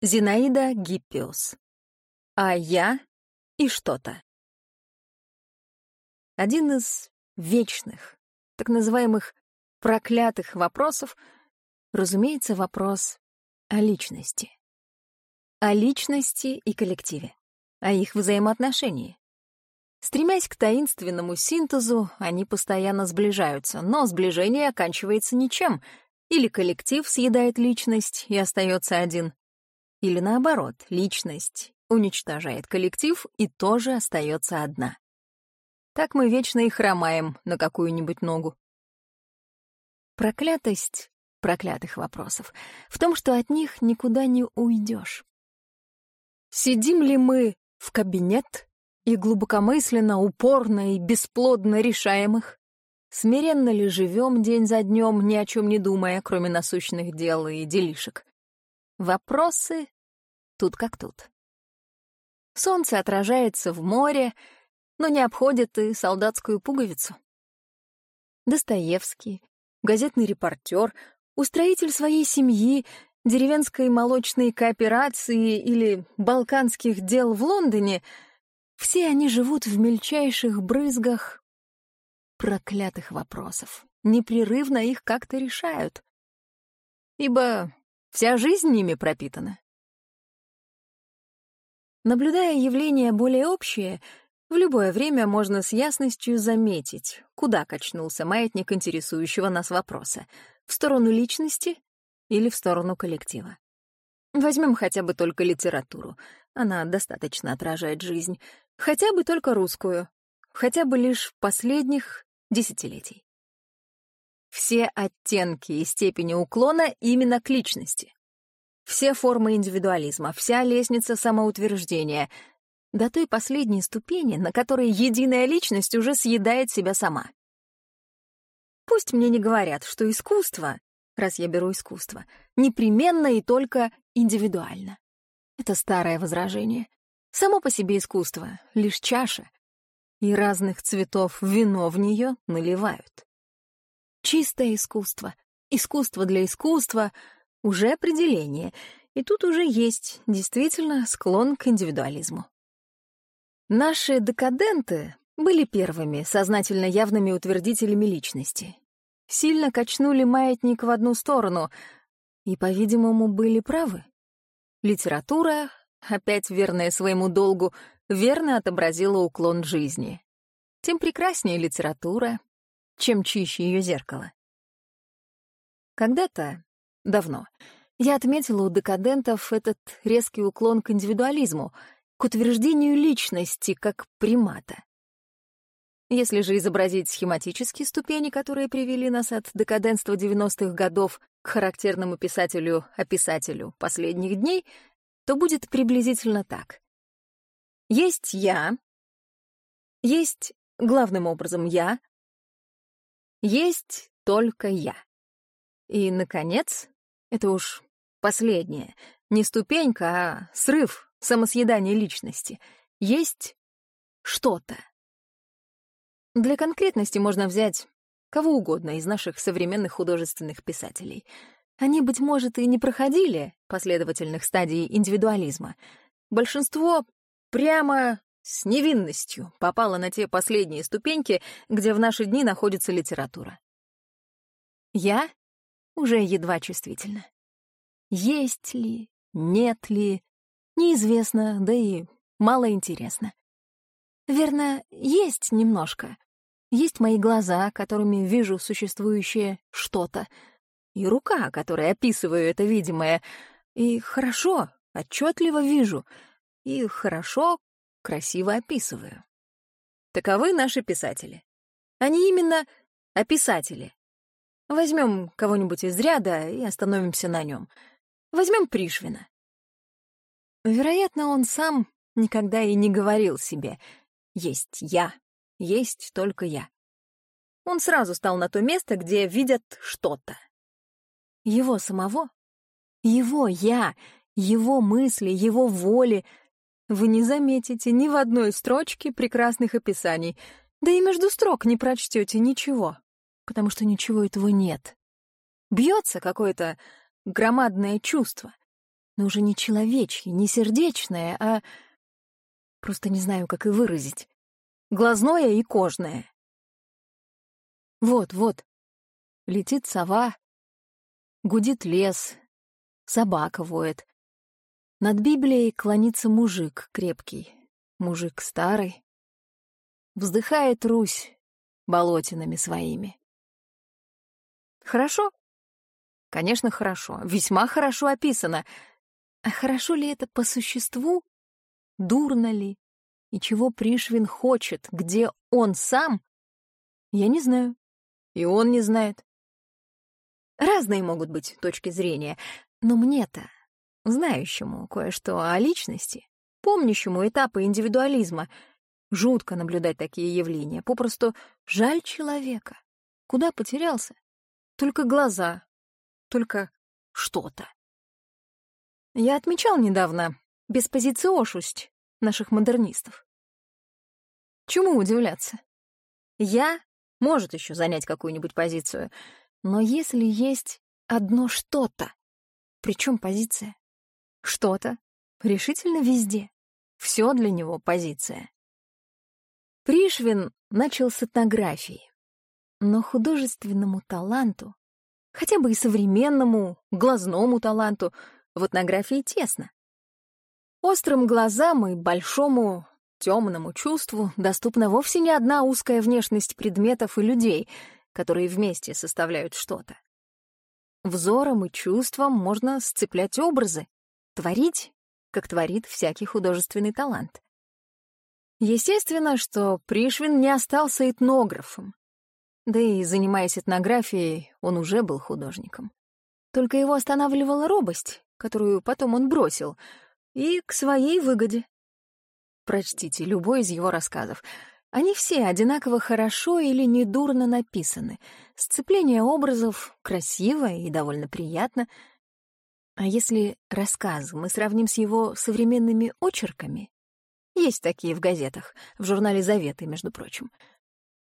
Зинаида Гиппиус. А я и что-то. Один из вечных, так называемых проклятых вопросов, разумеется, вопрос о личности. О личности и коллективе, о их взаимоотношении. Стремясь к таинственному синтезу, они постоянно сближаются, но сближение оканчивается ничем. Или коллектив съедает личность и остается один, или наоборот, личность уничтожает коллектив и тоже остается одна. Так мы вечно и хромаем на какую-нибудь ногу. Проклятость проклятых вопросов в том, что от них никуда не уйдешь. Сидим ли мы в кабинет и глубокомысленно, упорно и бесплодно решаем их? Смиренно ли живем день за днем, ни о чем не думая, кроме насущных дел и делишек? Вопросы тут как тут. Солнце отражается в море, но не обходит и солдатскую пуговицу. Достоевский, газетный репортер, устроитель своей семьи, деревенской молочной кооперации или балканских дел в Лондоне — все они живут в мельчайших брызгах проклятых вопросов, непрерывно их как-то решают. Ибо Вся жизнь ними пропитана. Наблюдая явления более общие, в любое время можно с ясностью заметить, куда качнулся маятник интересующего нас вопроса — в сторону личности или в сторону коллектива. Возьмем хотя бы только литературу. Она достаточно отражает жизнь. Хотя бы только русскую. Хотя бы лишь последних десятилетий. Все оттенки и степени уклона именно к личности. Все формы индивидуализма, вся лестница самоутверждения, до той последней ступени, на которой единая личность уже съедает себя сама. Пусть мне не говорят, что искусство, раз я беру искусство, непременно и только индивидуально. Это старое возражение. Само по себе искусство — лишь чаша, и разных цветов вино в нее наливают. Чистое искусство, искусство для искусства — уже определение, и тут уже есть действительно склон к индивидуализму. Наши декаденты были первыми сознательно явными утвердителями личности. Сильно качнули маятник в одну сторону и, по-видимому, были правы. Литература, опять верная своему долгу, верно отобразила уклон жизни. Тем прекраснее литература, чем чище ее зеркало. Когда-то, давно, я отметила у декадентов этот резкий уклон к индивидуализму, к утверждению личности как примата. Если же изобразить схематические ступени, которые привели нас от декаденства 90-х годов к характерному писателю-описателю последних дней, то будет приблизительно так. Есть я, есть главным образом я, есть только я. И, наконец, это уж последнее, не ступенька, а срыв, самосъедание личности. Есть что-то. Для конкретности можно взять кого угодно из наших современных художественных писателей. Они, быть может, и не проходили последовательных стадий индивидуализма. Большинство прямо с невинностью попала на те последние ступеньки, где в наши дни находится литература. Я уже едва чувствительна. Есть ли, нет ли, неизвестно, да и мало интересно. Верно, есть немножко. Есть мои глаза, которыми вижу существующее что-то, и рука, которой описываю это видимое, и хорошо, отчетливо вижу, и хорошо, красиво описываю. Таковы наши писатели. Они именно описатели. Возьмем кого-нибудь из ряда и остановимся на нем. Возьмем Пришвина. Вероятно, он сам никогда и не говорил себе «есть я, есть только я». Он сразу стал на то место, где видят что-то. Его самого, его «я», его мысли, его воли — вы не заметите ни в одной строчке прекрасных описаний, да и между строк не прочтете ничего, потому что ничего этого нет. Бьется какое-то громадное чувство. но уже не человечье, не сердечное, а... Просто не знаю, как и выразить. Глазное и кожное. Вот, вот. Летит сова, гудит лес, собака воет. Над Библией клонится мужик крепкий, мужик старый. Вздыхает Русь болотинами своими. Хорошо? Конечно, хорошо. Весьма хорошо описано. А хорошо ли это по существу? Дурно ли? И чего Пришвин хочет? Где он сам? Я не знаю. И он не знает. Разные могут быть точки зрения, но мне-то, знающему кое-что о личности, помнящему этапы индивидуализма, жутко наблюдать такие явления. Попросту жаль человека. Куда потерялся? Только глаза, только что-то. Я отмечал недавно беспозициошусть наших модернистов. Чему удивляться? Я может еще занять какую-нибудь позицию, но если есть одно что-то, причем позиция, что-то решительно везде, все для него позиция. Пришвин начал с этнографии, но художественному таланту, хотя бы и современному, глазному таланту, в этнографии тесно. Острым глазам и большому темному чувству доступна вовсе не одна узкая внешность предметов и людей, которые вместе составляют что-то. Взором и чувством можно сцеплять образы, творить, как творит всякий художественный талант. Естественно, что Пришвин не остался этнографом. Да и, занимаясь этнографией, он уже был художником. Только его останавливала робость, которую потом он бросил — и к своей выгоде. Прочтите любой из его рассказов. Они все одинаково хорошо или недурно написаны. Сцепление образов красиво и довольно приятно. А если рассказ мы сравним с его современными очерками, есть такие в газетах, в журнале «Заветы», между прочим,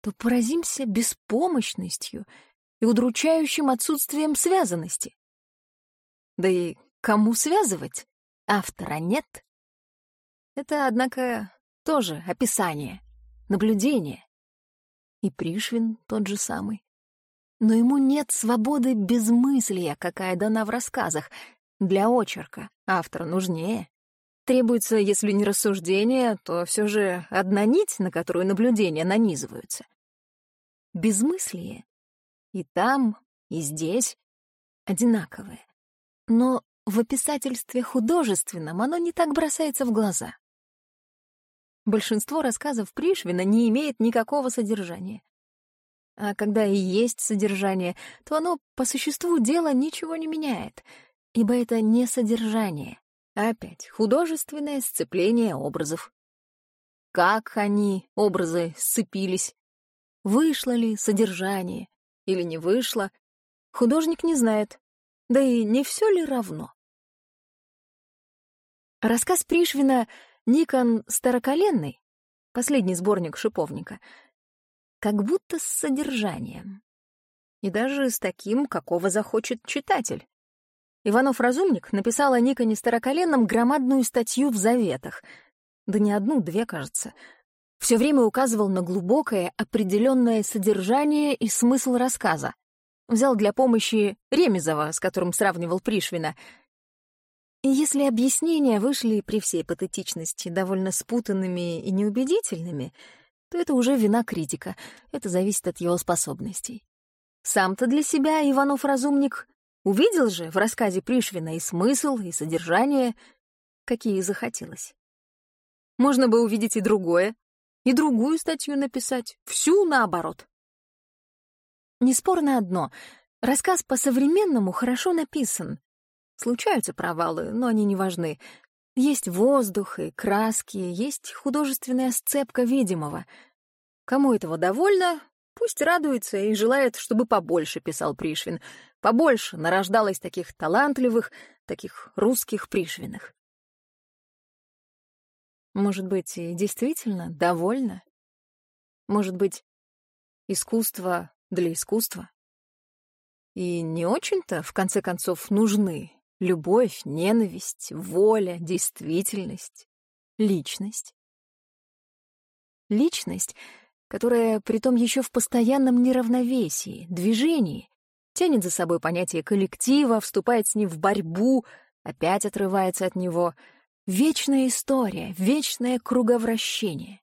то поразимся беспомощностью и удручающим отсутствием связанности. Да и кому связывать? автора нет. Это, однако, тоже описание, наблюдение. И Пришвин тот же самый. Но ему нет свободы безмыслия, какая дана в рассказах. Для очерка автор нужнее. Требуется, если не рассуждение, то все же одна нить, на которую наблюдения нанизываются. Безмыслие и там, и здесь одинаковое. Но в описательстве художественном оно не так бросается в глаза. Большинство рассказов Пришвина не имеет никакого содержания. А когда и есть содержание, то оно по существу дела ничего не меняет, ибо это не содержание, а опять художественное сцепление образов. Как они, образы, сцепились? Вышло ли содержание или не вышло? Художник не знает, да и не все ли равно? Рассказ Пришвина «Никон Староколенный», последний сборник шиповника, как будто с содержанием. И даже с таким, какого захочет читатель. Иванов-разумник написал о Никоне Староколенном громадную статью в «Заветах», да не одну, две, кажется. Все время указывал на глубокое, определенное содержание и смысл рассказа. Взял для помощи Ремезова, с которым сравнивал Пришвина, и если объяснения вышли при всей патетичности довольно спутанными и неубедительными, то это уже вина критика, это зависит от его способностей. Сам-то для себя Иванов-разумник увидел же в рассказе Пришвина и смысл, и содержание, какие захотелось. Можно бы увидеть и другое, и другую статью написать, всю наоборот. Неспорно одно — рассказ по-современному хорошо написан, Случаются провалы, но они не важны. Есть воздух и краски, есть художественная сцепка видимого. Кому этого довольно, пусть радуется и желает, чтобы побольше писал Пришвин. Побольше нарождалось таких талантливых, таких русских Пришвиных. Может быть, и действительно довольно? Может быть, искусство для искусства? И не очень-то, в конце концов, нужны любовь, ненависть, воля, действительность, личность. Личность, которая притом еще в постоянном неравновесии, движении, тянет за собой понятие коллектива, вступает с ним в борьбу, опять отрывается от него. Вечная история, вечное круговращение.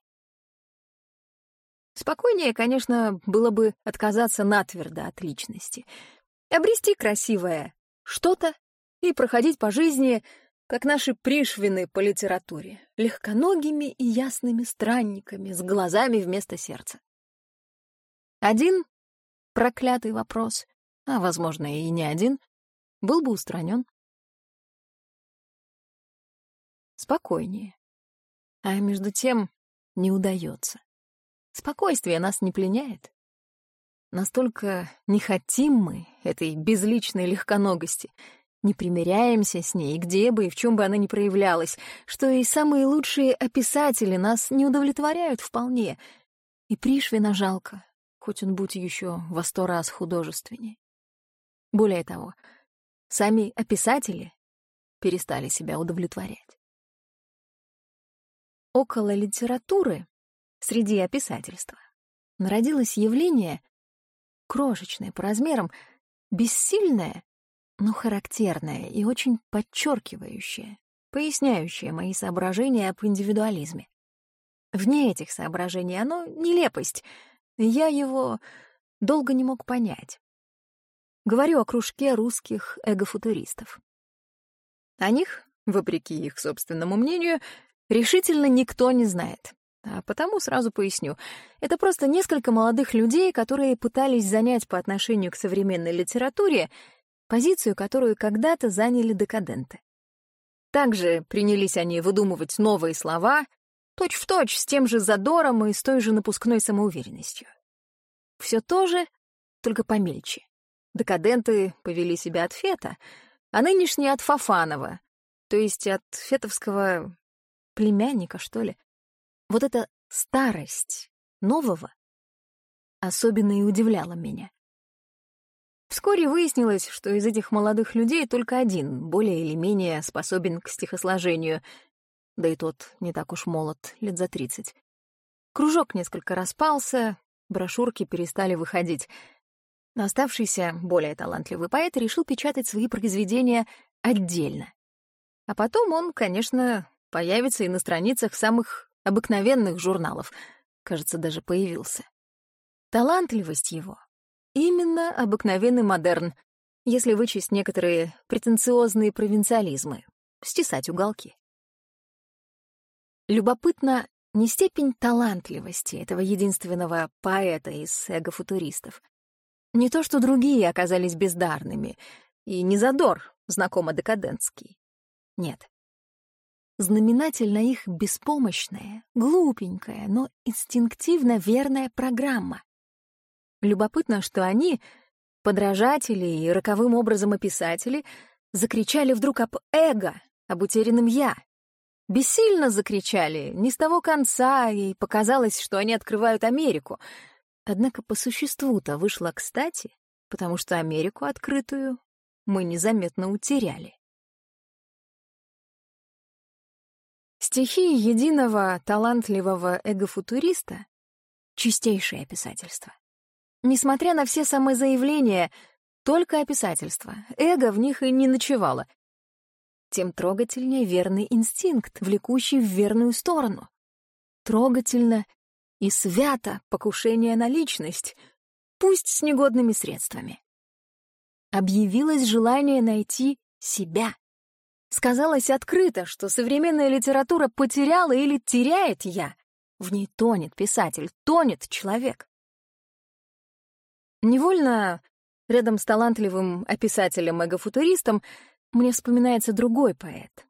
Спокойнее, конечно, было бы отказаться натвердо от личности, обрести красивое что-то и проходить по жизни, как наши пришвины по литературе, легконогими и ясными странниками с глазами вместо сердца. Один проклятый вопрос, а, возможно, и не один, был бы устранен. Спокойнее. А между тем не удается. Спокойствие нас не пленяет. Настолько не хотим мы этой безличной легконогости, не примиряемся с ней, где бы и в чем бы она ни проявлялась, что и самые лучшие описатели нас не удовлетворяют вполне. И Пришвина жалко, хоть он будь еще во сто раз художественнее. Более того, сами описатели перестали себя удовлетворять. Около литературы, среди описательства, народилось явление, крошечное по размерам, бессильное, но характерное и очень подчеркивающее, поясняющее мои соображения об индивидуализме. Вне этих соображений оно — нелепость. Я его долго не мог понять. Говорю о кружке русских эгофутуристов. О них, вопреки их собственному мнению, решительно никто не знает. А потому сразу поясню. Это просто несколько молодых людей, которые пытались занять по отношению к современной литературе позицию, которую когда-то заняли декаденты. Также принялись они выдумывать новые слова, точь-в-точь точь, с тем же задором и с той же напускной самоуверенностью. Все то же, только помельче. Декаденты повели себя от Фета, а нынешние от Фафанова, то есть от фетовского племянника, что ли. Вот эта старость нового особенно и удивляла меня. Вскоре выяснилось, что из этих молодых людей только один более или менее способен к стихосложению, да и тот не так уж молод, лет за тридцать. Кружок несколько распался, брошюрки перестали выходить — но оставшийся, более талантливый поэт решил печатать свои произведения отдельно. А потом он, конечно, появится и на страницах самых обыкновенных журналов. Кажется, даже появился. Талантливость его — именно обыкновенный модерн, если вычесть некоторые претенциозные провинциализмы, стесать уголки. Любопытно не степень талантливости этого единственного поэта из эгофутуристов — не то, что другие оказались бездарными, и не задор, знакомо декадентский. Нет. Знаменательно их беспомощная, глупенькая, но инстинктивно верная программа. Любопытно, что они, подражатели и роковым образом описатели, закричали вдруг об эго, об утерянном «я». Бессильно закричали, не с того конца, и показалось, что они открывают Америку — Однако по существу-то вышло кстати, потому что Америку открытую мы незаметно утеряли. Стихи единого талантливого эгофутуриста — чистейшее описательство. Несмотря на все самозаявления, только описательство, эго в них и не ночевало. Тем трогательнее верный инстинкт, влекущий в верную сторону. Трогательно и свято покушение на личность, пусть с негодными средствами. Объявилось желание найти себя. Сказалось открыто, что современная литература потеряла или теряет «я». В ней тонет писатель, тонет человек. Невольно, рядом с талантливым описателем-эгофутуристом, мне вспоминается другой поэт.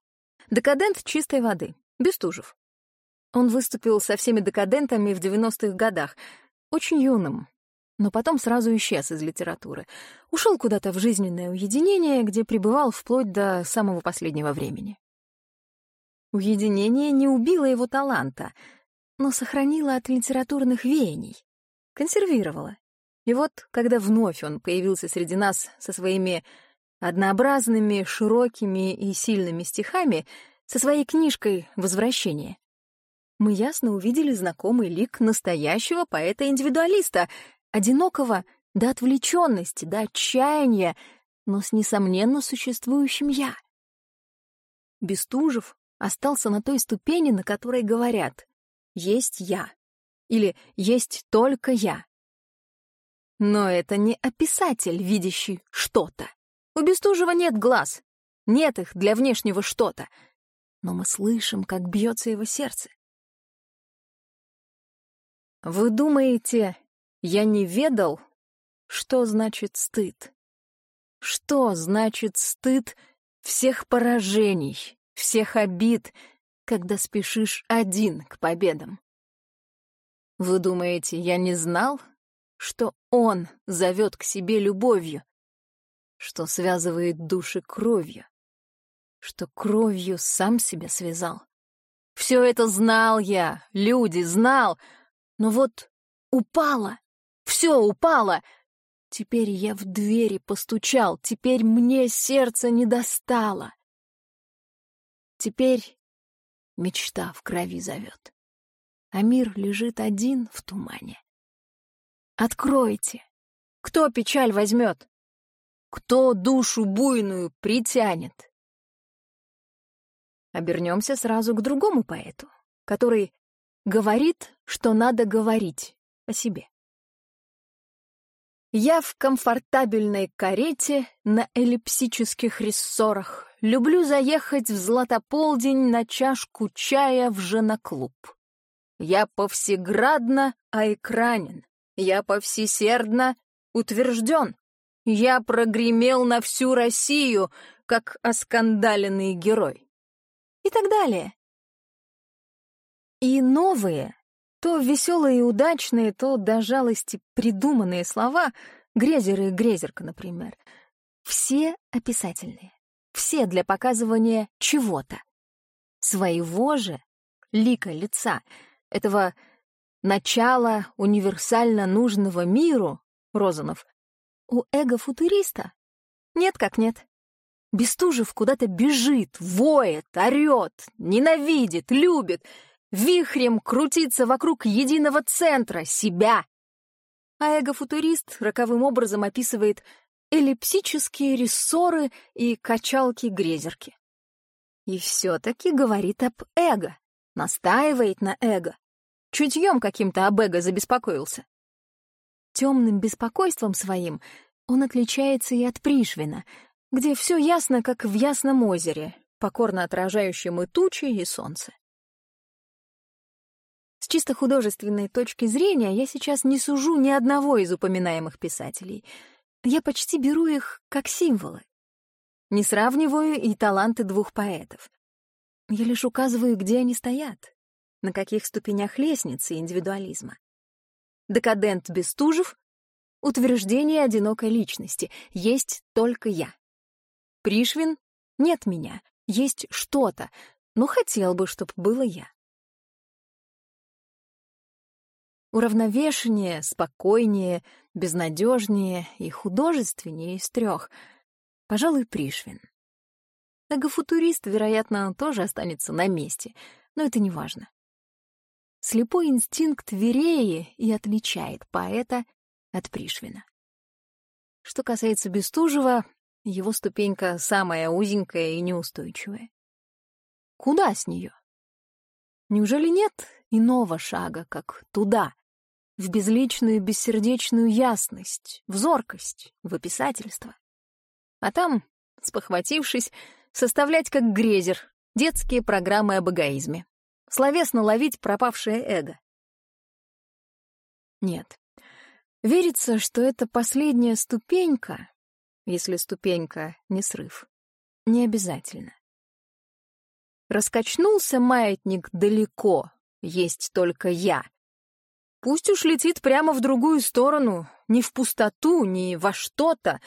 Декадент чистой воды, Бестужев. Он выступил со всеми декадентами в 90-х годах, очень юным, но потом сразу исчез из литературы. Ушел куда-то в жизненное уединение, где пребывал вплоть до самого последнего времени. Уединение не убило его таланта, но сохранило от литературных веяний, консервировало. И вот, когда вновь он появился среди нас со своими однообразными, широкими и сильными стихами со своей книжкой «Возвращение», мы ясно увидели знакомый лик настоящего поэта-индивидуалиста, одинокого до отвлеченности, до отчаяния, но с несомненно существующим «я». Бестужев остался на той ступени, на которой говорят «есть я» или «есть только я». Но это не описатель, видящий что-то. У Бестужева нет глаз, нет их для внешнего что-то. Но мы слышим, как бьется его сердце. Вы думаете, я не ведал, что значит стыд? Что значит стыд всех поражений, всех обид, когда спешишь один к победам? Вы думаете, я не знал, что он зовет к себе любовью, что связывает души кровью, что кровью сам себя связал? Все это знал я, люди, знал, но вот упало, все упало. Теперь я в двери постучал, теперь мне сердце не достало. Теперь мечта в крови зовет, а мир лежит один в тумане. Откройте! Кто печаль возьмет? Кто душу буйную притянет? Обернемся сразу к другому поэту, который говорит, что надо говорить о себе. Я в комфортабельной карете на эллипсических рессорах люблю заехать в Златополдень на чашку чая в женоклуб. Я повсеградно аэкранен, я повсесердно утвержден. Я прогремел на всю Россию, как оскандаленный герой. И так далее. И новые, то веселые и удачные, то до жалости придуманные слова, Грезер и Грезерка, например, все описательные, все для показывания чего-то. Своего же лика лица, этого начала универсально нужного миру, Розанов, у эго-футуриста нет как нет. Бестужев куда-то бежит, воет, орет, ненавидит, любит, вихрем крутится вокруг единого центра — себя. А эго-футурист роковым образом описывает эллипсические рессоры и качалки-грезерки. И все-таки говорит об эго, настаивает на эго, чутьем каким-то об эго забеспокоился. Темным беспокойством своим он отличается и от Пришвина, где все ясно, как в ясном озере, покорно отражающем и тучи, и солнце. С чисто художественной точки зрения я сейчас не сужу ни одного из упоминаемых писателей. Я почти беру их как символы. Не сравниваю и таланты двух поэтов. Я лишь указываю, где они стоят, на каких ступенях лестницы индивидуализма. Декадент Бестужев — утверждение одинокой личности, есть только я. Пришвин — нет меня, есть что-то, но хотел бы, чтобы было я. Уравновешеннее, спокойнее, безнадежнее и художественнее из трех. Пожалуй, Пришвин. Эгофутурист, вероятно, тоже останется на месте, но это не важно. Слепой инстинкт верее и отличает поэта от Пришвина. Что касается Бестужева, его ступенька самая узенькая и неустойчивая. Куда с нее? Неужели нет иного шага, как туда, в безличную бессердечную ясность, в зоркость, в описательство? А там, спохватившись, составлять как грезер детские программы об эгоизме, словесно ловить пропавшее эго. Нет, верится, что это последняя ступенька, если ступенька не срыв, не обязательно. Раскачнулся маятник далеко, есть только я. Пусть уж летит прямо в другую сторону, не в пустоту, не во что-то,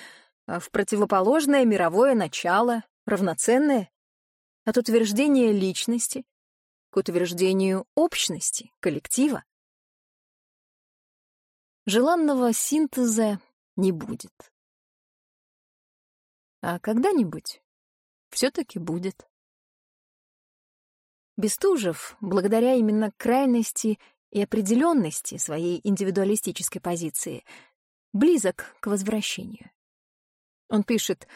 а в противоположное мировое начало, равноценное от утверждения личности к утверждению общности, коллектива. Желанного синтеза не будет. А когда-нибудь все-таки будет. Бестужев, благодаря именно крайности и определенности своей индивидуалистической позиции, близок к возвращению. Он пишет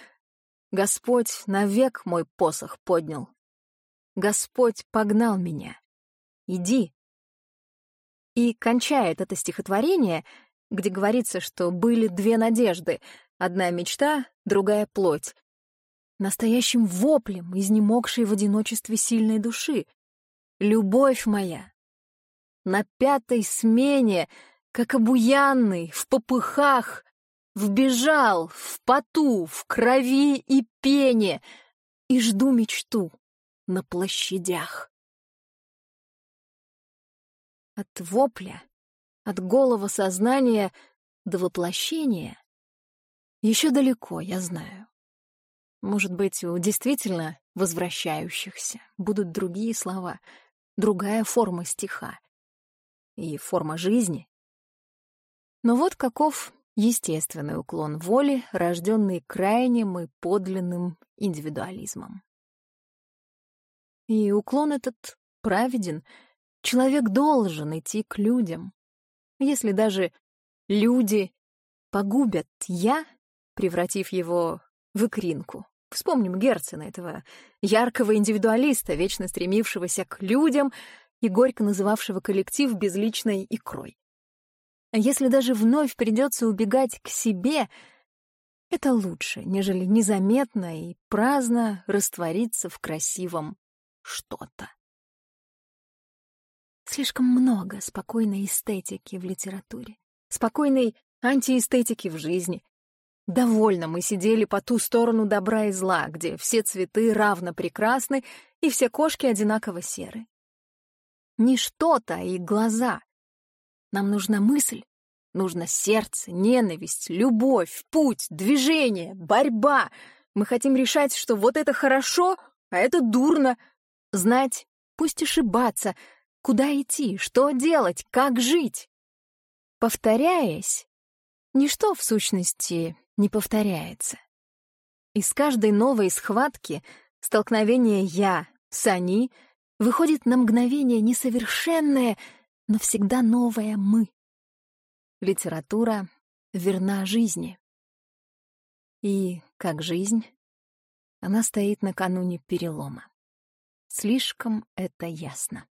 «Господь навек мой посох поднял. Господь погнал меня. Иди». И кончает это стихотворение, где говорится, что были две надежды — одна мечта, другая плоть, настоящим воплем, изнемогшей в одиночестве сильной души. «Любовь моя!» На пятой смене, как обуянный, в попыхах, Вбежал в поту, в крови и пене, И жду мечту на площадях. От вопля, от голого сознания до воплощения еще далеко, я знаю. Может быть, у действительно возвращающихся будут другие слова, другая форма стиха и форма жизни. Но вот каков естественный уклон воли, рожденный крайним и подлинным индивидуализмом. И уклон этот праведен. Человек должен идти к людям. Если даже люди погубят «я», превратив его в икринку, Вспомним Герцена, этого яркого индивидуалиста, вечно стремившегося к людям и горько называвшего коллектив безличной икрой. А если даже вновь придется убегать к себе, это лучше, нежели незаметно и праздно раствориться в красивом что-то. Слишком много спокойной эстетики в литературе, спокойной антиэстетики в жизни, Довольно мы сидели по ту сторону добра и зла, где все цветы равно прекрасны и все кошки одинаково серы. Не что-то, и глаза. Нам нужна мысль, нужно сердце, ненависть, любовь, путь, движение, борьба. Мы хотим решать, что вот это хорошо, а это дурно. Знать, пусть ошибаться, куда идти, что делать, как жить. Повторяясь, ничто в сущности не повторяется. Из каждой новой схватки столкновение «я» с «они» выходит на мгновение несовершенное, но всегда новое «мы». Литература верна жизни. И, как жизнь, она стоит накануне перелома. Слишком это ясно.